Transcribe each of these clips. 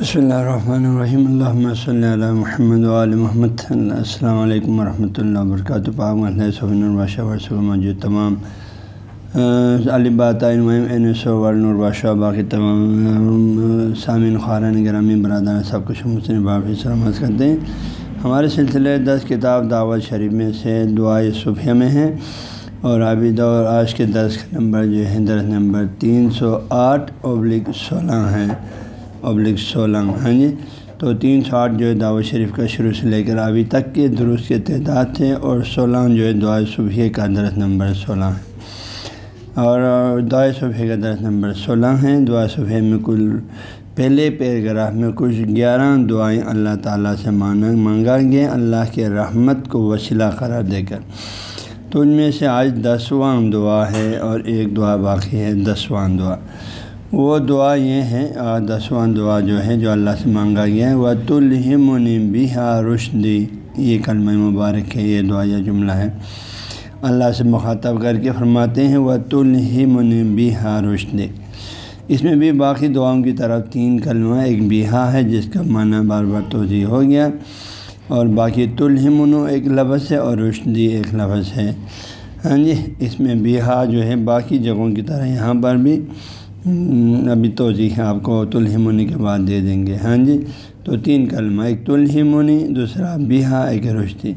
بسم اللہ الرحمن الرحیم اللہ صلی اللہ محمد علیہ محمد السلام علیکم ورحمۃ اللہ وبرکاتہ پاک الباشہ ورثہ موجود تمام الباشہ باقی تمام سامعین خارن گرامی برادر سب کچھ مسلم باب سلامت کرتے ہیں ہمارے سلسلے دس کتاب دعوت شریف میں سے دعائے صبح میں ہیں اور ابھی دور آج کے دس کا نمبر جو ہے درس نمبر تین سو آٹھ ابلک سولہ ہیں ابلک سولہ ہاں جی؟ تو تین سو آٹھ جو ہے دعوت شریف کا شروع سے لے کر ابھی تک کے درست کے تعداد تھے اور سولہ جو ہے دعائے صبح کا درس نمبر سولہ ہے۔ اور دعائے صبح کا درس نمبر سولہ ہیں دعا صبح میں کل پہلے پیراگراف میں کچھ گیارہ دعائیں اللہ تعالیٰ سے مانا مانگا گیا اللہ کے رحمت کو وسیلہ قرار دے کر۔ تو ان میں سے آج دسواں دعا ہے اور ایک دعا باقی ہے، دسواں دعا۔ وہ دعا یہ ہے دسواں دعا جو ہے، جو اللہ سے مانگا گیا ہے وہ تلحمنی بہا رشدی یہ کلمہ مبارک ہے، یہ دعا یہ جملہ ہے۔ اللہ سے مخاطب کر کے فرماتے ہیں وہ تلحمنی بہا رشدی اس میں بھی باقی دعاؤں کی طرف تین کلمہ، ایک بیہا ہے، جس کا معنی بار بار توضیع ہو گیا۔ اور باقی تلحمن ایک لفظ ہے اور رشدی ایک لفظ ہے۔ ہاں جی اس میں بیہا جو ہے، باقی جگہوں کی طرح یہاں پر بھی ابھی توضیح جی آپ کو تلحمنی کے بعد دے دیں گے۔ ہاں جی تو تین کلمہ، ایک تلحمنی دوسرا بیہا، ایک رشتی۔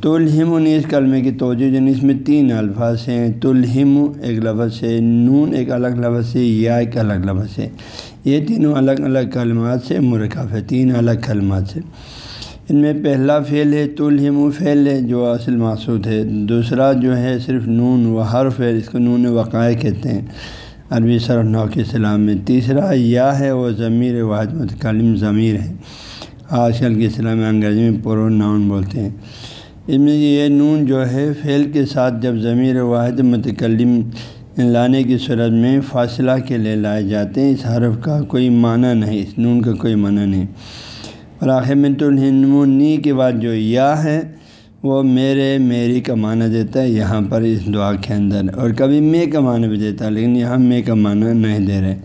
تلحمنی اس کلمے کی توجہ جن اس میں تین الفاظ ہیں۔ تلحم ایک لفظ ہے، نون ایک الگ لفظ ہے، یا ایک الگ لفظ ہے۔ یہ تینوں الگ الگ کلمات سے مرکب ہے تین الگ کلمات سے۔ ان میں پہلا فعل ہے تلحم فعل ہے، جو اصل مقصود ہے۔ دوسرا جو ہے، صرف نون و حرف ہے، اس کو نون وقائے کہتے ہیں۔ عربی صرف نو کے اسلام میں تیسرا یا ہے وہ ضمیر واحد متکلم ضمیر ہے۔ آج کل کے اسلام میں انگریزی میں پرو ناؤن بولتے ہیں۔ اس میں یہ نون جو ہے فعل کے ساتھ جب ضمیر واحد متکلم لانے کی صورت میں فاصلہ کے لیے لائے جاتے ہیں، اس حرف کا کوئی معنی نہیں، اس نون کا کوئی معنی نہیں۔ اور آخر میں تو نی کے بعد جو یا ہے وہ میرے میری کا معنی دیتا ہے، یہاں پر اس دعا کے اندر۔ اور کبھی میں کا معنی بھی دیتا ہے لیکن یہاں میں کا معنی نہیں دے رہے۔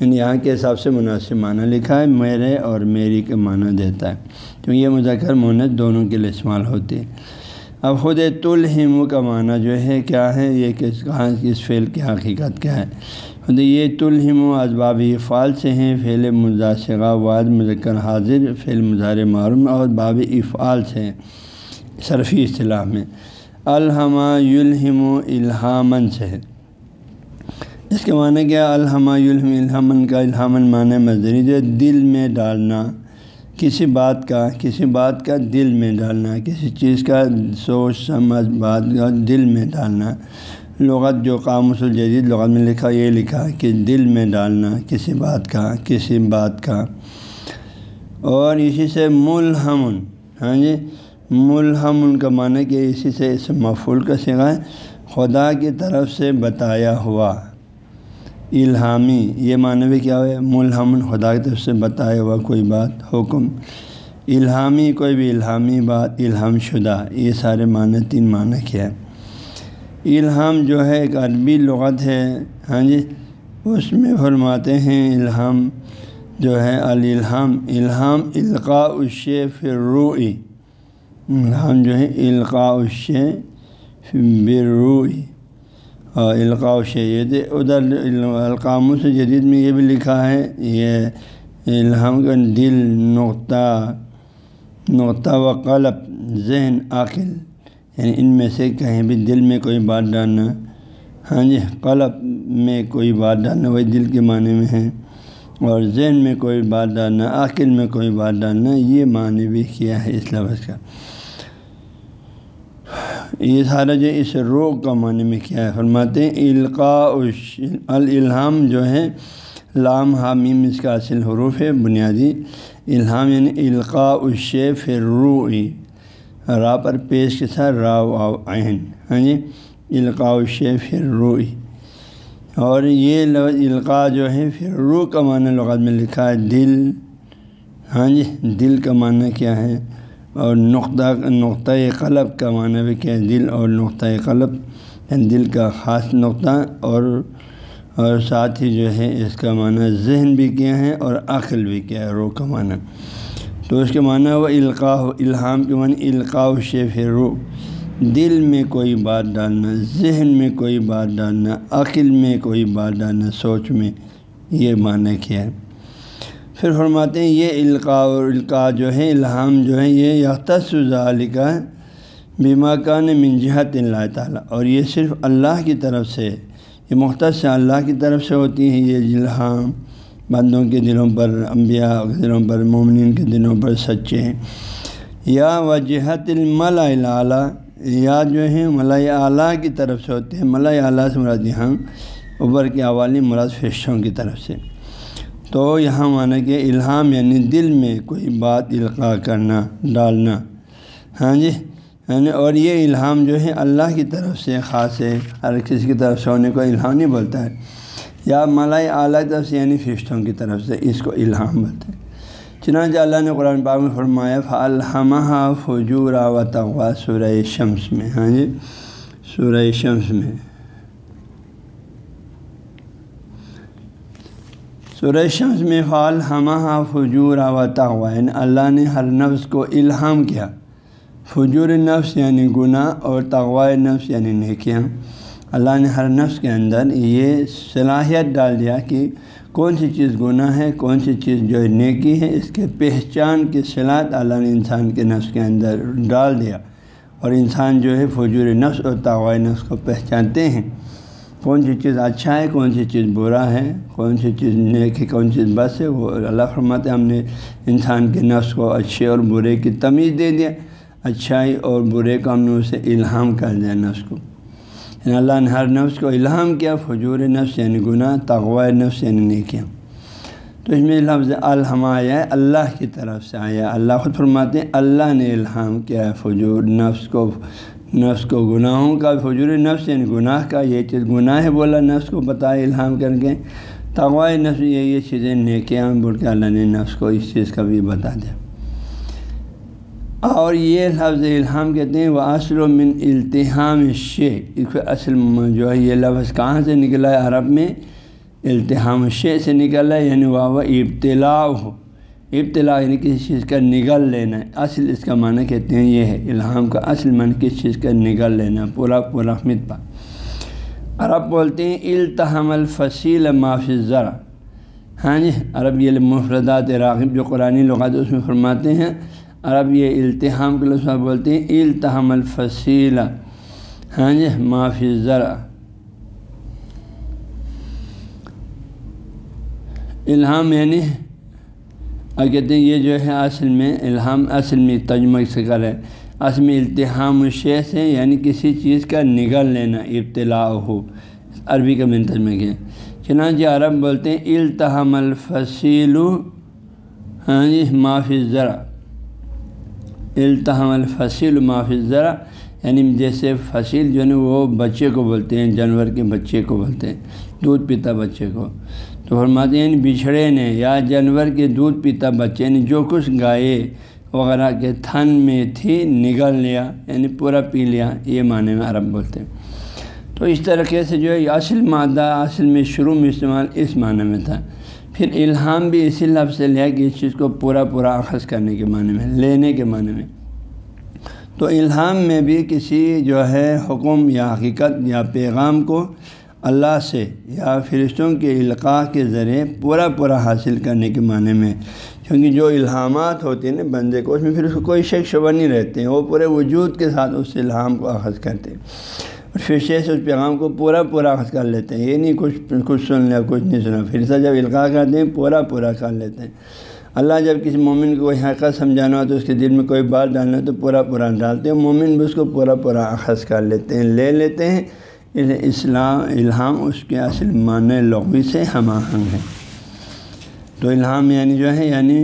میں یہاں کے حساب سے مناسب معنی لکھا ہے، میرے اور میری کا معنی دیتا ہے۔ کیونکہ یہ مذکر مونت دونوں کے لیے استعمال ہوتی ہے۔ اب خود تلحم کا معنی جو ہے، کیا ہے؟ یہ کس کہاں اس فعل کی حقیقت کیا ہے؟ خود یہ تلحم و اسباب فعال سے ہیں، فعل مضاثقہ واد مذکر حاضر، فعل مظاہر معروم اور باب افعال سے ہیں۔ صرفی اصطلاح میں الحمہ یلحم و الحامن سے۔ ہے اس کے معنی کیا؟ الحمہ یلحم الحمن کا الحامن معنی مزدوری جو دل میں ڈالنا۔ کسی بات کا، کسی بات کا دل میں ڈالنا۔ کسی چیز کا سوچ، سمجھ، بات کا دل میں ڈالنا۔ لغت جو قاموس الجدید لغت میں لکھا، یہ لکھا کہ دل میں ڈالنا، کسی بات کا، کسی بات کا۔ اور اسی سے ملحمن ہاں جی؟ ملحم ان کا معنی کہ اسی سے اس مفول کا سگائے خدا کی طرف سے بتایا ہوا۔ الہامی، یہ معنی بھی کیا ہوا ملحم خدا کی طرف سے بتایا ہوا، کوئی بات، حکم۔ الہامی، کوئی بھی الہامی بات، الہام شدہ، یہ سارے معنی، تین معنی کیا ہے الہام جو ہے، ایک عربی لغت ہے۔ ہاں جی اس میں فرماتے ہیں الہام جو ہے الہام الہام القاء الشے فروئی ہم جو ہے القاء الشے بروئی اور القاء یہ ادھر القام سے جدید میں یہ بھی لکھا ہے، یہ الہام کا دل، نقطہ نقطہ و قلب، ذہن، عقل۔ یعنی ان میں سے کہیں بھی دل میں کوئی بات ڈالنا ہاں جی قلب میں کوئی بات ڈالنا، وہی دل کے معنی میں ہے۔ اور ذہن میں کوئی بات ڈالنا، عقل میں کوئی بات ڈالنا، یہ معنی بھی کیا ہے اس لفظ کا۔ یہ سارا جو اس روگ کا معنی میں کیا ہے؟ فرماتے ہیں، القاء الہام جو ہے، لام حامیم اس کا اصل حروف ہے، بنیادی الہام یعنی القاء الشے فروئی را پر پیش کے ساتھ را عین ہاں جی؟ القاء الشے فروئی اور یہ لفظ القاء جو ہے فرو کا معنی لغت میں لکھا ہے، دل ہاں جی؟ دل کا معنی کیا ہے؟ اور نقطہ نقطۂ قلب کا معنی بھی کیا دل اور نقطۂ قلب یعنی دل کا خاص نقطہ اور اور ساتھ ہی جو ہے اس کا معنی ذہن بھی کیا ہے اور عقل بھی کیا ہے، روح کا معنی۔ تو اس کے معنی وہ القاع الہام کے معنی القاع شیف روح۔ دل میں کوئی بات ڈالنا، ذہن میں کوئی بات ڈالنا، عقل میں کوئی بات ڈالنا، سوچ میں یہ معنی کیا ہے۔ پھر فرماتے ہیں، یہ القاع اور القاع جو ہے الہام جو ہے یہ یختص ذالکہ بیما کان من جہت اللہ تعالیٰ۔ اور یہ صرف اللہ کی طرف سے، یہ مختص اللہ کی طرف سے ہوتی ہے یہ الہام۔ بندوں کے دلوں پر، انبیاء کے دلوں پر، مومنین کے دلوں پر سچے ہیں۔ یا وجہت الملا اعلیٰ یا جو ہے ملائے اعلیٰ کی طرف سے ہوتے ہیں۔ ملائے اعلیٰ سے مراد یہاں، اوپر کے عوالی مراد فرشتوں کی طرف سے۔ تو یہاں مانا کہ الہام یعنی دل میں کوئی بات القاع کرنا، ڈالنا۔ ہاں جی؟ یعنی اور یہ الہام جو ہے اللہ کی طرف سے خاص ہے، ہر کسی کی طرف سے ہونے کو الہام نہیں بولتا ہے۔ یا ملائے اعلیٰ طرف سے یعنی فرشتوں کی طرف سے اس کو الہام بولتے ہیں۔ چنانچہ اللہ نے قرآن پاک میں فرمایا فلحمہ فجور و تغوا سورہ شمس میں۔ ہاں جی؟ سورہ شمس میں۔ سورہ شمس میں فعال ہمہ فجور و تغوا یعنی اللہ نے ہر نفس کو الہام کیا۔ فجور نفس یعنی گناہ اور تغوا نفس یعنی نیکیاں۔ اللہ نے ہر نفس کے اندر یہ صلاحیت ڈال دیا کہ کون سی چیز گناہ ہے، کون سی چیز جو ہے نیکی ہے، اس کے پہچان کی صلاحیت اللہ نے انسان کے نفس کے اندر ڈال دیا۔ اور انسان جو ہے فجور نفس اور تغوائے نفس کو پہچانتے ہیں۔ کون سی چیز اچھا ہے، کون سی چیز برا ہے، کون سی چیز نیک ہے، کون سی چیز بس ہے، وہ اللہ فرماتے ہم نے انسان کے نفس کو اچھے اور برے کی تمیز دے دیا، اچھائی اور برے کو ہم نے اسے الہام کر دیا نفس کو۔ یعنی اللہ نے ہر نفس کو الہام کیا، فجور نفس یعنی گناہ تغوا نفس یعنی نہیں کیا تو اس میں لفظ الحم آیا ہے، اللہ کی طرف سے آیا اللہ خود فرماتے ہیں، اللہ نے الہام کیا ہے، فجور نفس کو نفس کو گناہوں کا فجور نفس یعنی گناہ کا، یہ چیز گناہ ہے بولا نفس کو بتایا الہام کر کے۔ تغوائے نفس یہ یہ چیزیں نیکیاں بول کے اللہ نے نفس کو اس چیز کا بھی بتا دیا۔ اور یہ لفظ الہام کہتے ہیں وہ اصل و من التحام شے اصل جو ہے، یہ لفظ کہاں سے نکلا ہے؟ عرب میں، التحام شے سے نکلا ہے یعنی وہ ابتلاع ہو ابتلاع یعنی کسی چیز کا نگل لینا ہے۔ اصل اس کا معنی کہتے ہیں یہ ہے، الہام کا اصل معنی کسی چیز کا نگل لینا پورا پورا مت عرب بولتے ہیں، التحم الفصیل معافی ذرا ہاں جی عرب یہ مفردات راغب جو قرآن لغات اس میں فرماتے ہیں۔ عرب یہ التحام کے لفظ بولتے ہیں، التحم الفصیلہ ہاں جی معافی ذرا الہام یعنی اور کہتے ہیں یہ جو ہے اصل میں الہام، اصل میں تجمہ سے کرے اصل میں التحام شے سے یعنی کسی چیز کا نگل لینا ابتلاع ہو۔ عربی کا میں تجمہ کیا۔ چنانچہ عرب بولتے ہیں، التحم الفصیل ہاں جی معافی ذرا التحم الفصیل معافی ذرا یعنی جیسے فصیل جو ہے وہ بچے کو بولتے ہیں، جانور کے بچے کو بولتے ہیں، دودھ پیتا بچے کو۔ تو فرماتے ہیں، بچھڑے نے، یا جانور کے دودھ پیتا بچے نے، جو کچھ گائے وغیرہ کے تھن میں تھی، نگل لیا یعنی پورا پی لیا، یہ معنی میں عرب بولتے ہیں۔ تو اس طریقے سے جو ہے اصل مادہ، اصل میں شروع میں استعمال اس معنی میں تھا۔ پھر الہام بھی اسی لفظ سے لیا کہ اس چیز کو پورا پورا اخذ کرنے کے معنی میں، لینے کے معنی میں۔ تو الہام میں بھی کسی جو ہے حکم یا حقیقت یا پیغام کو اللہ سے یا فرشتوں کے القاع کے ذریعے پورا پورا حاصل کرنے کے معنی میں کیونکہ جو الہامات ہوتے ہیں نا بندے کو، اس میں پھر اس کو کوئی شک شبہ نہیں رہتے ہیں وہ پورے وجود کے ساتھ اس الہام کو اخذ کرتے ہیں۔ اور فرشتے سے اس پیغام کو پورا پورا اخذ کر لیتے ہیں، یہ نہیں کچھ کچھ سن لیا، کچھ نہیں سنا۔ پھر سے جب القاع کرتے ہیں، پورا پورا کر لیتے ہیں۔ اللہ جب کسی مومن کو کوئی حقیقت سمجھانا ہو تو اس کے دل میں کوئی بات ڈالنا ہو تو پورا پورا ڈالتے ہیں، مومن بھی اس کو پورا پورا اخذ کر لیتے ہیں، لے لیتے ہیں۔ اسلام، الہام اس کے اصل معنی لغوی سے ہم آہنگ ہے۔ تو الہام یعنی جو ہے یعنی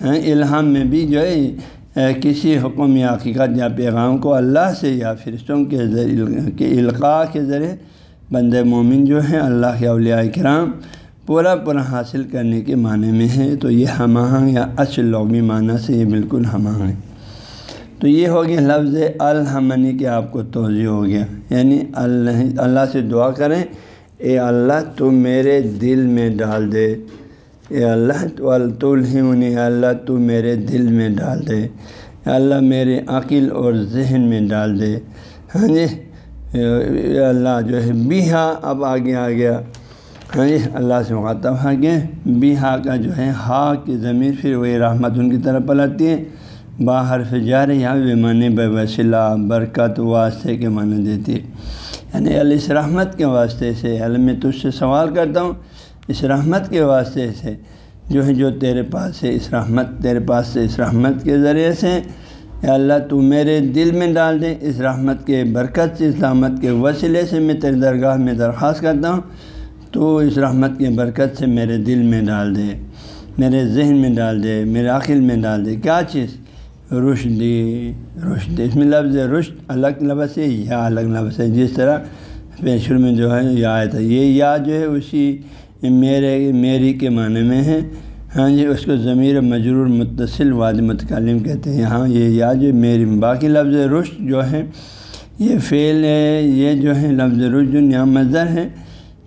ہاں، الہام میں بھی جو ہے کسی حکم یا حقیقت یا پیغام کو اللہ سے یا فرشتوں کے ذریعے، کے القاع کے ذریعے بند مومن جو ہے اللہ کے اولیاء کرام پورا پورا حاصل کرنے کے معنی میں ہے۔ تو یہ ہم آہنگ یا اصل لغوی معنی سے یہ بالکل ہم آہنگ ہے۔ تو یہ ہو گیا لفظ الحمنی کہ آپ کو توضیع ہو گیا۔ یعنی اللہ اللہ سے دعا کریں، اے اللہ تو میرے دل میں ڈال دے۔ اے اللہ تو اے اللہ تو میرے دل میں ڈال دے۔ اے اللہ میرے عقل اور ذہن میں ڈال دے۔ ہاں جی اے اللہ جو ہے بیہا اب آگے آ گیا۔ ہاں جی اللہ سے مخاطب ہاں کہ بیہا کا جو ہے ہا کی ضمیر پھر وہی رحمت ان کی طرف پلٹتی ہے۔ باہر سے جا یہاں بھی معنی بے وسیلہ، برکت واسطے کے معنی دیتی۔ ہے یعنی اللہ اس رحمت کے واسطے سے اللہ میں تجھ سے سوال کرتا ہوں، اس رحمت کے واسطے سے۔ جو ہے جو تیرے پاس ہے اس رحمت، تیرے پاس سے اس رحمت کے ذریعے سے، یا اللہ تو میرے دل میں ڈال دے، اس رحمت کے برکت سے اس رحمت کے وسیلے سے میں تیرے درگاہ میں درخواست کرتا ہوں، تو اس رحمت کے برکت سے میرے دل میں ڈال دے، میرے ذہن میں ڈال دے، میرے عقل میں ڈال دے۔ کیا چیز؟ رشدی رشد اس میں لفظ رشد الگ لفظ ہے، یا الگ لفظ ہے۔ جس طرح پیشر میں جو ہے، یا آیا تھا یہ یا جو ہے، اسی میرے، میری کے معنی میں ہے۔ ہاں جی اس کو ضمیر مجرور متصل واد متکلم کہتے ہیں۔ ہاں یہ یا جو میری۔ باقی لفظ رشد جو ہے، یہ فعل ہے، یہ جو ہے، لفظ رشد جو نیا مظر ہے۔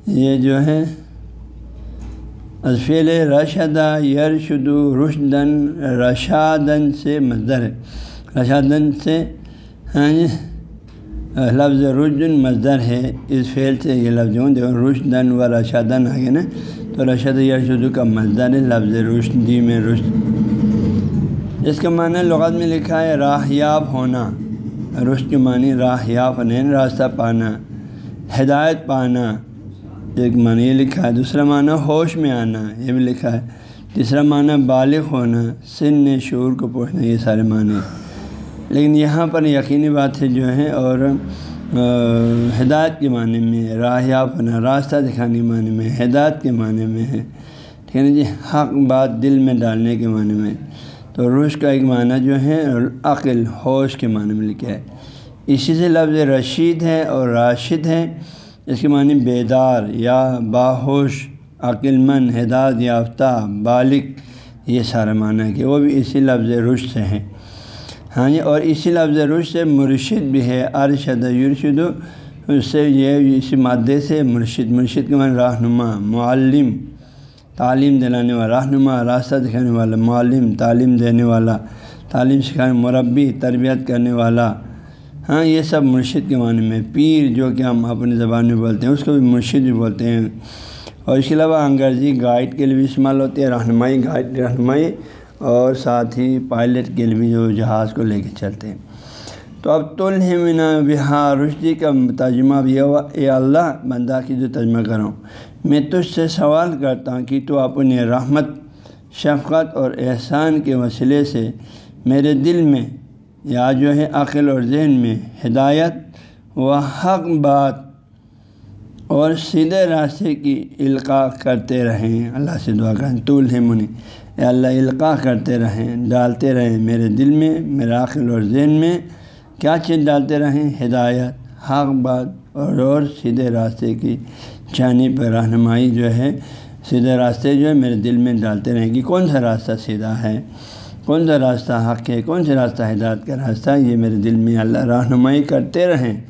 یہ جو ہے ازفیل رشدہ یرشد رشدن رشادن سے مزدر ہے رشادن سے ہاں لفظ رشدن مزدر ہے. اس فعل سے یہ لفظ ہوں، دیکھو رشدن و رشادن آگے نا؟ تو رشد یرشد کا مزدر ہے، لفظ رشدی میں رشد. اس کا معنی لغت میں لکھا ہے راہیاب ہونا. رشد کے معنی راہیاب ہونا یعنی راستہ پانا، ہدایت پانا. ایک معنی یہ لکھا ہے، دوسرا معنی ہوش میں آنا، یہ بھی لکھا ہے۔ تیسرا معنی بالغ ہونا، سن شعور کو پہنچنا یہ سارے معنی لیکن یہاں پر یقینی بات ہے جو ہے اور ہدایت کے معنی میں راہیاب ہونا راستہ دکھانے کے معنی میں، ہدایت کے معنی میں ہے ٹھیک ہے نا جی؟ حق بات دل میں ڈالنے کے معنی میں۔ تو روش کا ایک معنی جو ہے، عقل، ہوش کے معنی میں لکھا ہے۔ اسی سے لفظ رشید ہے اور راشد ہے۔ اس کے معنی بیدار یا باہوش، عقل مند، ہدایت یافتہ، بالغ، یہ سارا معنی ہے کہ وہ بھی اسی لفظ رش سے ہیں۔ ہاں جی اور اسی لفظ رش سے مرشد بھی ہے، ارشد، یرشد، اس سے یہ اسی مادے سے مرشد مرشد کے معنی رہنما معلم، تعلیم دلانے والا رہنما راستہ دکھانے والا، معلم، تعلیم دینے والا، تعلیم سکھانے، مربی، تربیت کرنے والا۔ ہاں یہ سب مرشد کے معنی میں پیر جو کہ ہم اپنی زبان میں بولتے ہیں، اس کو بھی مرشد بھی بولتے ہیں۔ اور اس کے علاوہ انگریزی گائیڈ کے لیے بھی استعمال ہوتی ہے، رہنمائی گائیڈ، رہنمائی اور ساتھ ہی پائلٹ کے لیے بھی جو جہاز کو لے کے چلتے ہیں۔ تو اب تلحمنا بہار رشدی جی کا ترجمہ بھی ہوا۔ اے اللہ، بندہ کی جو ترجمہ کروں میں تجھ سے سوال کرتا ہوں کہ تو اپنے رحمت، شفقت اور احسان کے وسیلے سے میرے دل میں یا جو ہے عقل اور ذہن میں ہدایت و حق بات اور سیدھے راستے کی القاع کرتے رہیں۔ اللہ سے دعا کریں۔ طول ہے منی۔ اے اللہ، القاع کرتے رہیں۔ ڈالتے رہیں میرے دل میں، میرے عقل اور ذہن میں۔ کیا چیز ڈالتے رہیں؟ ہدایت، حق بات اور اور سیدھے راستے کی جانب رہنمائی جو ہے، سیدھے راستے جو ہے میرے دل میں ڈالتے رہیں کہ کون سا راستہ سیدھا ہے؟ کون سا راستہ حق ہے؟ کون سا راستہ ہدایت کا راستہ؟ ہے یہ میرے دل میں اللہ رہنمائی کرتے رہیں۔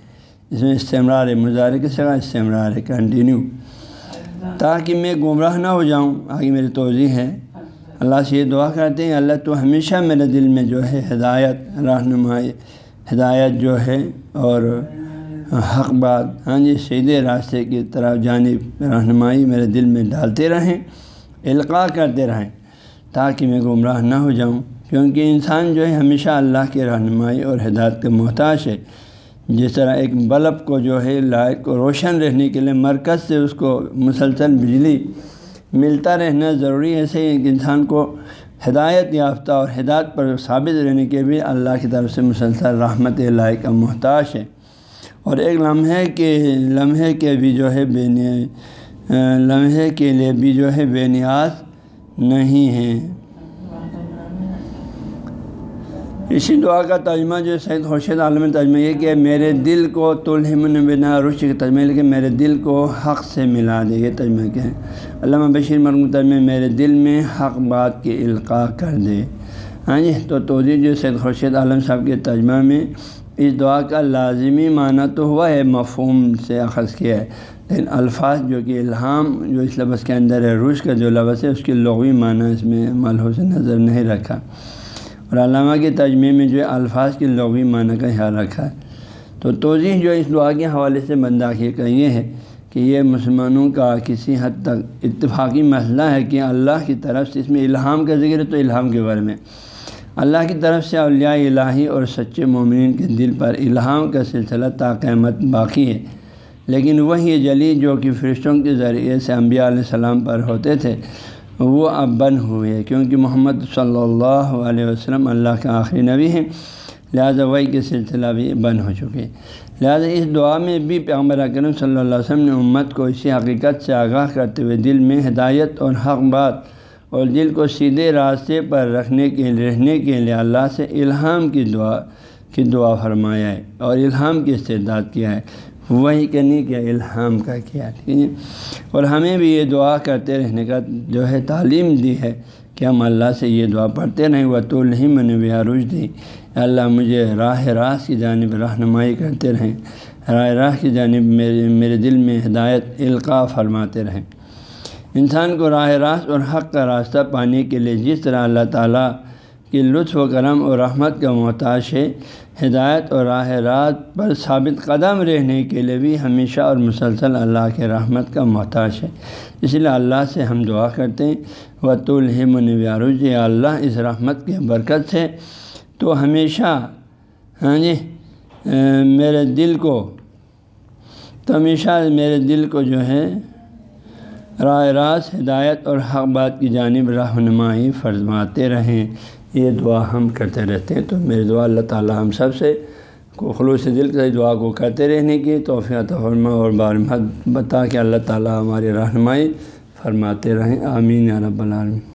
اس میں استعمال ہے مظاہرے کے سوا استعمال ہے کنٹینیو۔ تاکہ میں گمراہ نہ ہو جاؤں۔ آگے میری توضیع ہے۔ اللہ سے یہ دعا کرتے ہیں، اللہ تو ہمیشہ میرے دل میں جو ہے ہدایت، رہنمائی، ہدایت جو ہے اور حق بات ہاں جی سیدھے راستے کی طرف جانب رہنمائی میرے دل میں ڈالتے رہیں، القاع کرتے رہیں۔ تاکہ میں گمراہ نہ ہو جاؤں۔ کیونکہ انسان جو ہے ہمیشہ اللہ کی رہنمائی اور ہدایت کے محتاج ہے۔ جس طرح ایک بلب کو جو ہے لائٹ کو روشن رہنے کے لیے مرکز سے اس کو مسلسل بجلی ملتا رہنا ضروری ہے۔ ایسے ایک انسان کو ہدایت یافتہ اور ہدایت پر ثابت رہنے کے بھی اللہ کی طرف سے مسلسل رحمت اللہ کا محتاج ہے۔ اور ایک لمحے کے لمحے کے بھی جو ہے بے لمحے کے لیے بھی جو ہے بے نیاز نہیں ہیں اسی دعا کا ترجمہ جو سید خورشید عالم ترجمہ یہ کہ میرے دل کو تلحمن بنا رش کے ترجمہ، لیکن میرے دل کو حق سے ملا دے، یہ ترجمہ کیا ہے۔ علامہ بشیر مرم ترجمہ، میرے دل میں حق بات کی القاع کر دے۔ ہاں جی تو توجہ جو سید خورشید عالم صاحب کے ترجمہ میں اس دعا کا لازمی معنی تو ہوا ہے، مفہوم سے اخذ کیا ہے۔ لیکن الفاظ جو کہ الہام، جو اس لفظ کے اندر ہے، روش کا جو لفظ ہے، اس کی لغوی معنی اس میں ملحوظ نظر نہیں رکھا۔ اور علامہ کے تجمے میں جو ہے، الفاظ کی لغوی معنی کا خیال رکھا۔ ہے تو توضیح جو اس دعا کے حوالے سے بنداخی کا یہ ہے کہ یہ مسلمانوں کا کسی حد تک اتفاقی مسئلہ ہے کہ اللہ کی طرف سے اس میں الہام کا ذکر ہے تو الہام کے بارے میں۔ اللہ کی طرف سے اولیاء الہی اور سچے مومنین کے دل پر الہام کا سلسلہ تا قیمت باقی ہے۔ لیکن وہی جلی جو کہ فرشتوں کے ذریعے سے انبیاء علیہ السلام پر ہوتے تھے، وہ اب بند ہوئے کیونکہ محمد صلی اللہ علیہ وسلم اللہ کا آخری نبی ہیں، لہٰذا وہی کے سلسلہ بھی بند ہو چکے لہٰذا اس دعا میں بھی پیغمبر اکرم صلی اللہ علیہ وسلم نے امت کو اسی حقیقت سے آگاہ کرتے ہوئے دل میں ہدایت اور حق بات اور دل کو سیدھے راستے پر رکھنے کے لیے رہنے کے لیے اللہ سے الہام کی دعا کی دعا فرمایا ہے اور الہام کی استعداد کیا ہے۔ وہی کرنے کیا، الہام کا کیا، ٹھیک ہے۔ اور ہمیں بھی یہ دعا کرتے رہنے کا جو ہے تعلیم دی ہے کہ ہم اللہ سے یہ دعا پڑھتے رہیں۔ وہ تو نہیں میں نے عروج دی اللہ، مجھے راہ راست کی جانب رہنمائی کرتے رہیں۔ راہ راہ کی جانب میرے میرے دل میں ہدایت، القاع فرماتے رہیں۔ انسان کو راہ راست اور حق کا راستہ پانے کے لیے جس طرح اللہ تعالیٰ کی لطف و کرم اور رحمت کا محتاج ہے، ہدایت اور راہ راست پر ثابت قدم رہنے کے لیے بھی ہمیشہ اور مسلسل اللہ کے رحمت کا محتاج ہے۔ اس لیے اللہ سے ہم دعا کرتے ہیں و تو الحمنوارج اللہ اس رحمت کے برکت سے تو ہمیشہ ہاں جی میرے دل کو، تو ہمیشہ میرے دل کو جو ہے راہ راست ہدایت اور حق بات کی جانب رہنمائی فرماتے رہیں، یہ دعا ہم کرتے رہتے ہیں۔ تو میری دعا اللہ تعالیٰ ہم سب سے کو خلوص دل سے دعا کو کرتے رہنے کی توفیع فرما اور بار بتا کہ اللہ تعالیٰ ہماری رہنمائی فرماتے رہیں۔ آمین رب العالمین۔